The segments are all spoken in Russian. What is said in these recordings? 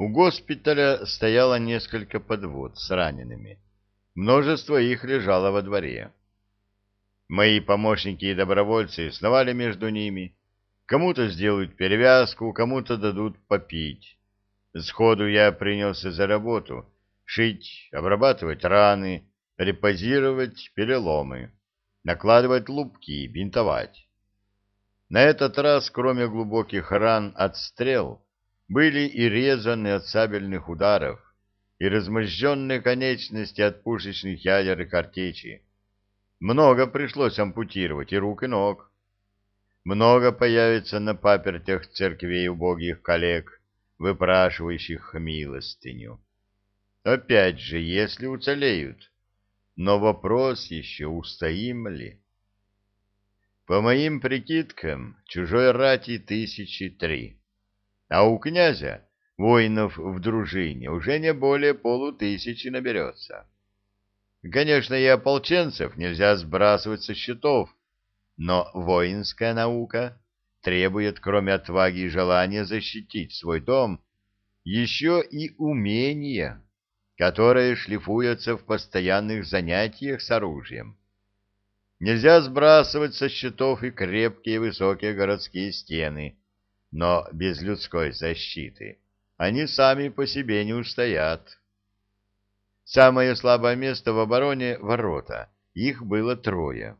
У госпиталя стояло несколько подвод с ранеными. Множество их лежало во дворе. Мои помощники и добровольцы сновали между ними. Кому-то сделают перевязку, кому-то дадут попить. Сходу я принялся за работу — шить, обрабатывать раны, репозировать переломы, накладывать лупки, бинтовать. На этот раз, кроме глубоких ран от стрел, были и резаны от сабельных ударов, и размозженные конечности от пушечных ядер и картечи. Много пришлось ампутировать и рук, и ног. Много появится на папертях церквей убогих коллег, выпрашивающих милостыню. Опять же, если уцелеют. Но вопрос еще, устоим ли? По моим прикидкам, чужой рати тысячи три. А у князя воинов в дружине уже не более полутысячи наберется. Конечно, и ополченцев нельзя сбрасывать со счетов, но воинская наука требует, кроме отваги и желания защитить свой дом, еще и умения, которые шлифуются в постоянных занятиях с оружием. Нельзя сбрасывать со счетов и крепкие высокие городские стены, но без людской защиты они сами по себе не устоят. Самое слабое место в обороне — ворота. Их было трое.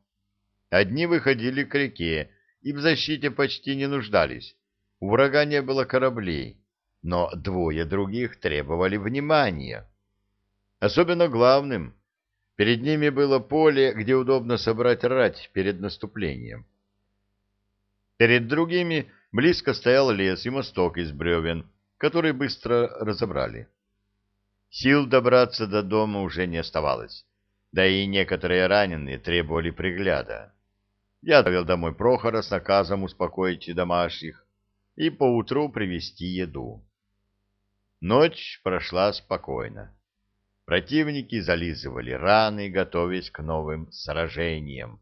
Одни выходили к реке и в защите почти не нуждались. У врага не было кораблей, но двое других требовали внимания. Особенно главным. Перед ними было поле, где удобно собрать рать перед наступлением. Перед другими близко стоял лес и мосток из бревен, который быстро разобрали. Сил добраться до дома уже не оставалось, да и некоторые раненые требовали пригляда. Я отправил домой Прохора с наказом успокоить домашних и поутру привезти еду. Ночь прошла спокойно. Противники зализывали раны, готовясь к новым сражениям.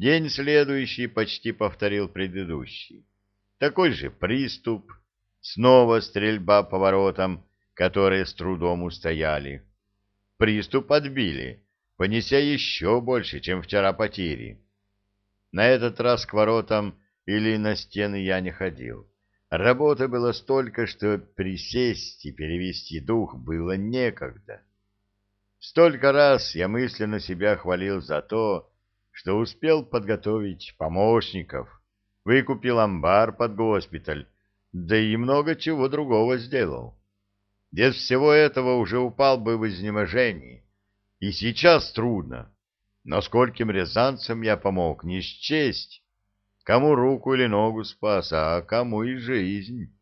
День следующий почти повторил предыдущий. Такой же приступ, снова стрельба по воротам, которые с трудом устояли. Приступ отбили, понеся еще больше, чем вчера потери. На этот раз к воротам или на стены я не ходил. Работы было столько, что присесть и перевести дух было некогда. Столько раз я мысленно себя хвалил за то, что успел подготовить помощников, выкупил амбар под госпиталь, да и много чего другого сделал. Без всего этого уже упал бы в изнеможении. И сейчас трудно. Но скольким рязанцам я помог, не счесть. Кому руку или ногу спас, а кому и жизнь.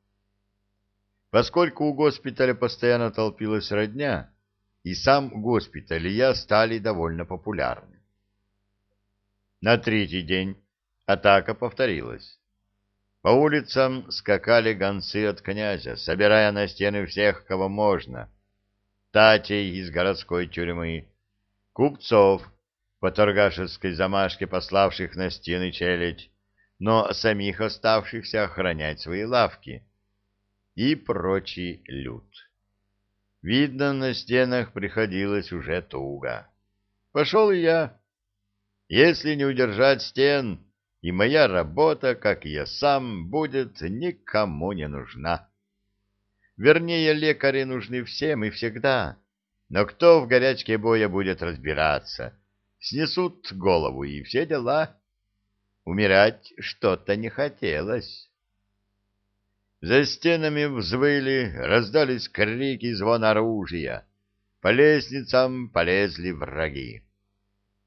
Поскольку у госпиталя постоянно толпилась родня, и сам госпиталь и я стали довольно популярны. На третий день атака повторилась. По улицам скакали гонцы от князя, собирая на стены всех, кого можно. Татей из городской тюрьмы, купцов по торгашеской замашке пославших на стены челядь, но самих оставшихся охранять свои лавки, и прочий люд. Видно, на стенах приходилось уже туго. Пошел и я. Если не удержать стен, и моя работа, как я сам, будет никому не нужна. Вернее, лекари нужны всем и всегда, но кто в горячке боя будет разбираться? Снесут голову и все дела. Умирать что-то не хотелось. За стенами взвыли, раздались крики звон оружия. По лестницам полезли враги.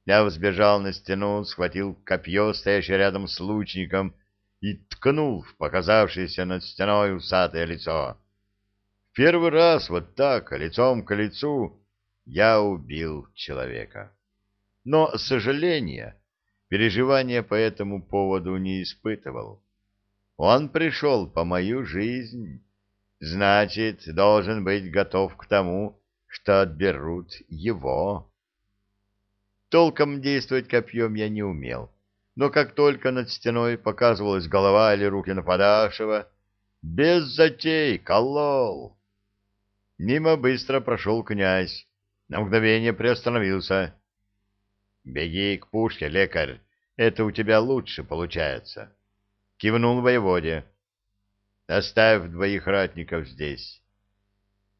Я взбежал на стену, схватил копье, стоящее рядом с лучником, и ткнул в показавшееся над стеной усатое лицо. В первый раз вот так, лицом к лицу, я убил человека. Но сожаления, переживания по этому поводу не испытывал. Он пришел по мою жизнь, значит, должен быть готов к тому, что отберут его. Толком действовать копьем я не умел, но как только над стеной показывалась голова или руки нападавшего, Без затей, колол. Мимо быстро прошел князь. На мгновение приостановился. «Беги к пушке, лекарь, это у тебя лучше получается». Кивнул воеводе. «Оставь двоих ратников здесь».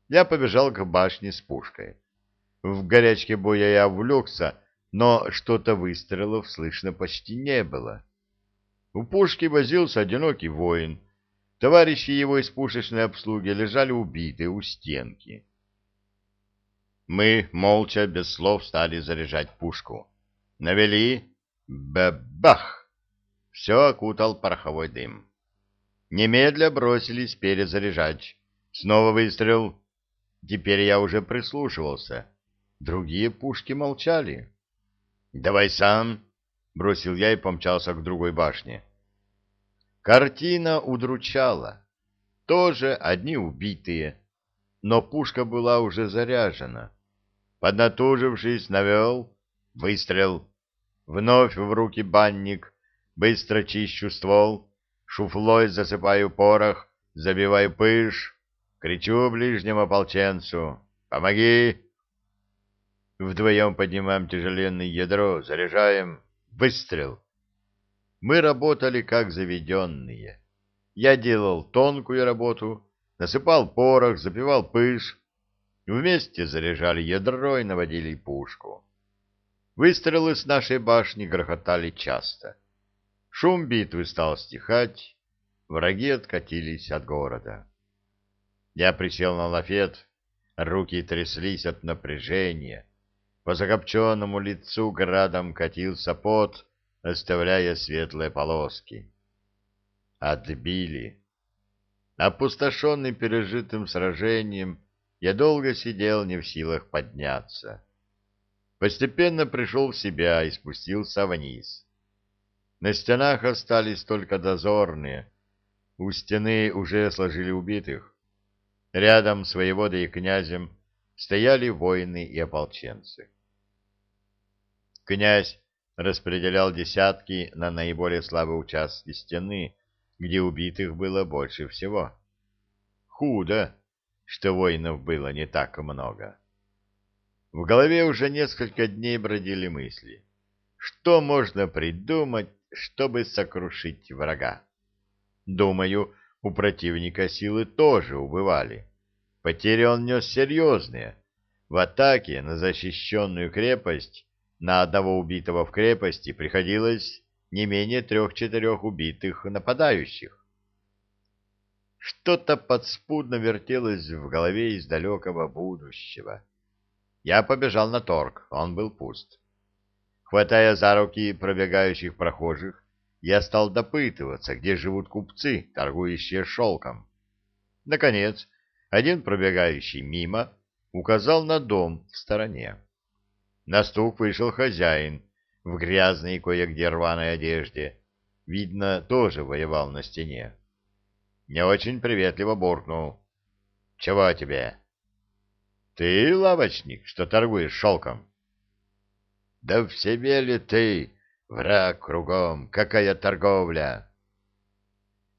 Я побежал к башне с пушкой. В горячке боя я увлекся, но что-то выстрелов слышно почти не было. У пушки возился одинокий воин. Товарищи его из пушечной обслуги лежали убитые у стенки. Мы молча, без слов, стали заряжать пушку. Навели бабах! Все окутал пороховой дым. Немедля бросились перезаряжать. Снова выстрел. Теперь я уже прислушивался. Другие пушки молчали. «Давай сам!» — бросил я и помчался к другой башне. Картина удручала. Тоже одни убитые, но пушка была уже заряжена. Поднатужившись, навел, выстрел. Вновь в руки банник, быстро чищу ствол, шуфлой засыпаю порох, забиваю пыш, кричу ближнему ополченцу «Помоги!». Вдвоем поднимаем тяжеленное ядро, заряжаем, выстрел. Мы работали как заведенные. Я делал тонкую работу, насыпал порох, запивал пыш, Вместе заряжали ядро и наводили пушку. Выстрелы с нашей башни грохотали часто. Шум битвы стал стихать, враги откатились от города. Я присел на лафет, руки тряслись от напряжения. По закопченному лицу градом катился пот, оставляя светлые полоски. Отбили. Опустошенный пережитым сражением, я долго сидел не в силах подняться. Постепенно пришел в себя и спустился вниз. На стенах остались только дозорные. У стены уже сложили убитых. Рядом с воеводой и князем стояли воины и ополченцы. Князь распределял десятки на наиболее слабые участки стены, где убитых было больше всего. Худо! что воинов было не так много. В голове уже несколько дней бродили мысли. Что можно придумать, чтобы сокрушить врага? Думаю, у противника силы тоже убывали. Потери он нес серьезные. В атаке на защищенную крепость на одного убитого в крепости приходилось не менее трех-четырех убитых нападающих. Что-то подспудно вертелось в голове из далекого будущего. Я побежал на торг, он был пуст. Хватая за руки пробегающих прохожих, я стал допытываться, где живут купцы, торгующие шелком. Наконец, один пробегающий мимо указал на дом в стороне. На стук вышел хозяин в грязной кое-где рваной одежде. Видно, тоже воевал на стене не очень приветливо буркнул. — Чего тебе? — Ты лавочник, что торгуешь шелком? — Да в себе ли ты, враг кругом, какая торговля?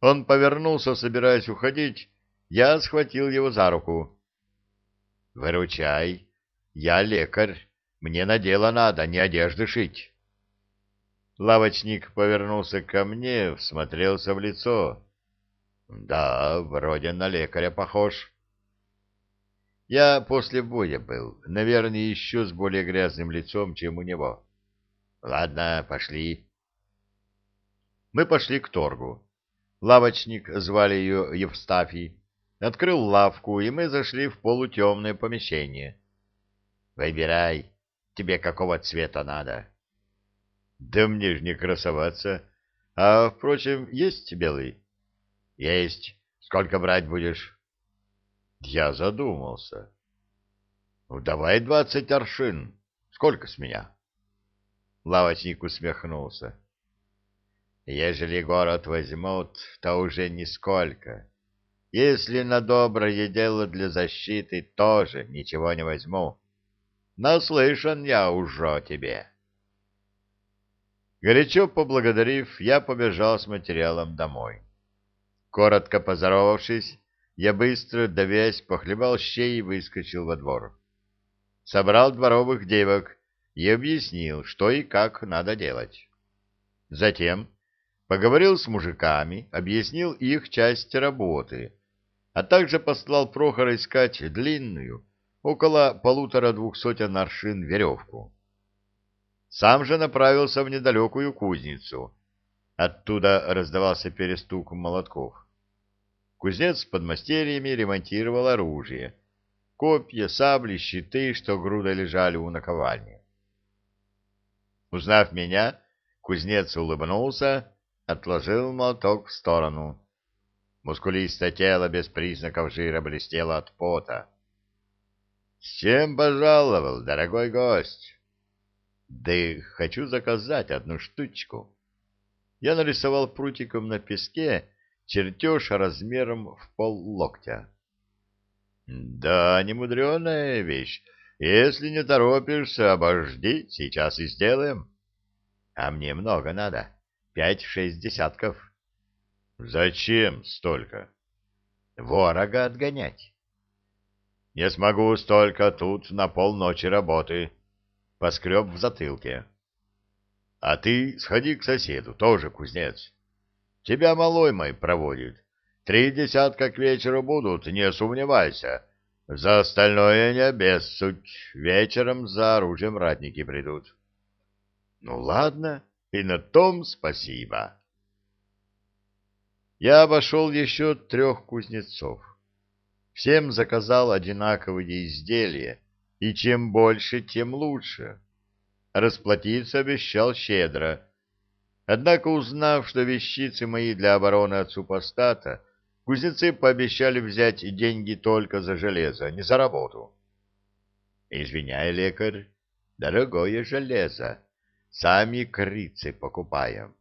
Он повернулся, собираясь уходить. Я схватил его за руку. — Выручай. Я лекарь. Мне на дело надо, не одежды шить. Лавочник повернулся ко мне, всмотрелся в лицо. Да, вроде на лекаря похож. Я после боя был, наверное, еще с более грязным лицом, чем у него. Ладно, пошли. Мы пошли к торгу. Лавочник, звали ее Евстафий, открыл лавку, и мы зашли в полутемное помещение. Выбирай, тебе какого цвета надо. Да мне ж не красоваться. А, впрочем, есть белый? Есть. Сколько брать будешь? Я задумался. Ну, давай двадцать аршин. Сколько с меня? Лавочник усмехнулся. Ежели город возьмут, то уже нисколько. Если на доброе дело для защиты, тоже ничего не возьму. Наслышан я уже о тебе. Горячо поблагодарив, я побежал с материалом домой. Коротко поздоровавшись, я быстро, давясь, похлебал щей и выскочил во двор. Собрал дворовых девок и объяснил, что и как надо делать. Затем поговорил с мужиками, объяснил их часть работы, а также послал Прохора искать длинную, около полутора-двух сотен аршин веревку. Сам же направился в недалекую кузницу. Оттуда раздавался перестук молотков. Кузнец с подмастерьями ремонтировал оружие. Копья, сабли, щиты, что грудой лежали у наковальни. Узнав меня, кузнец улыбнулся, отложил молоток в сторону. Мускулистое тело без признаков жира блестело от пота. — С чем пожаловал, дорогой гость? — Да хочу заказать одну штучку. Я нарисовал прутиком на песке чертеж размером в пол локтя. — Да, немудреная вещь. Если не торопишься, обожди, сейчас и сделаем. — А мне много надо. Пять-шесть десятков. — Зачем столько? Ворога отгонять. Не смогу столько тут на полночи работы. Поскреб в затылке. А ты сходи к соседу, тоже кузнец. Тебя малой мой проводит. Три десятка к вечеру будут, не сомневайся. За остальное не обессудь. Вечером за оружием ратники придут. Ну ладно, и на том спасибо я обошел еще трех кузнецов. Всем заказал одинаковые изделия, и чем больше, тем лучше. Расплатиться обещал щедро. Однако, узнав, что вещицы мои для обороны от супостата, кузнецы пообещали взять деньги только за железо, не за работу. Извиняй, лекарь, дорогое железо, сами крицы покупаем.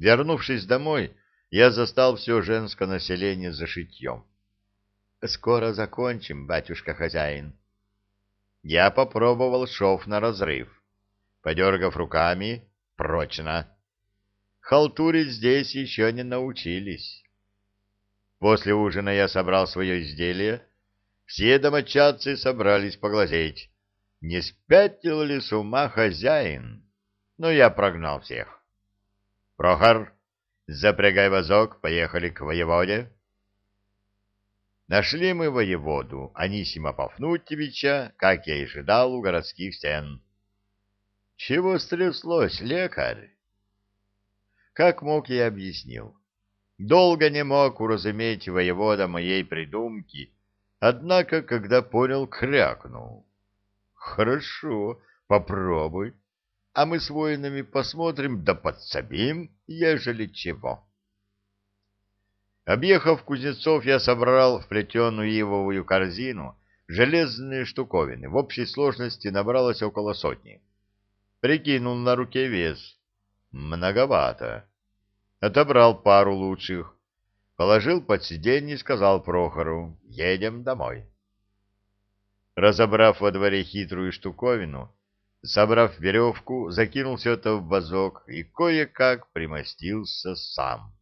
Вернувшись домой, я застал все женское население за шитьем. — Скоро закончим, батюшка-хозяин. Я попробовал шов на разрыв. Подергав руками, прочно. Халтурить здесь еще не научились. После ужина я собрал свое изделие. Все домочадцы собрались поглазеть. Не спятил ли с ума хозяин? Но я прогнал всех. Прохор, запрягай вазок, поехали к воеводе. Нашли мы воеводу Анисима Пафнутьевича, как я и ожидал, у городских стен. Чего стряслось, лекарь? Как мог, я объяснил. Долго не мог уразуметь воевода моей придумки, однако, когда понял, крякнул. Хорошо, попробуй а мы с воинами посмотрим да подсобим, ежели чего. Объехав кузнецов, я собрал в плетеную ивовую корзину железные штуковины. В общей сложности набралось около сотни. Прикинул на руке вес. Многовато. Отобрал пару лучших. Положил под сиденье и сказал Прохору, едем домой. Разобрав во дворе хитрую штуковину, Собрав веревку, закинул все это в вазок и кое-как примостился сам.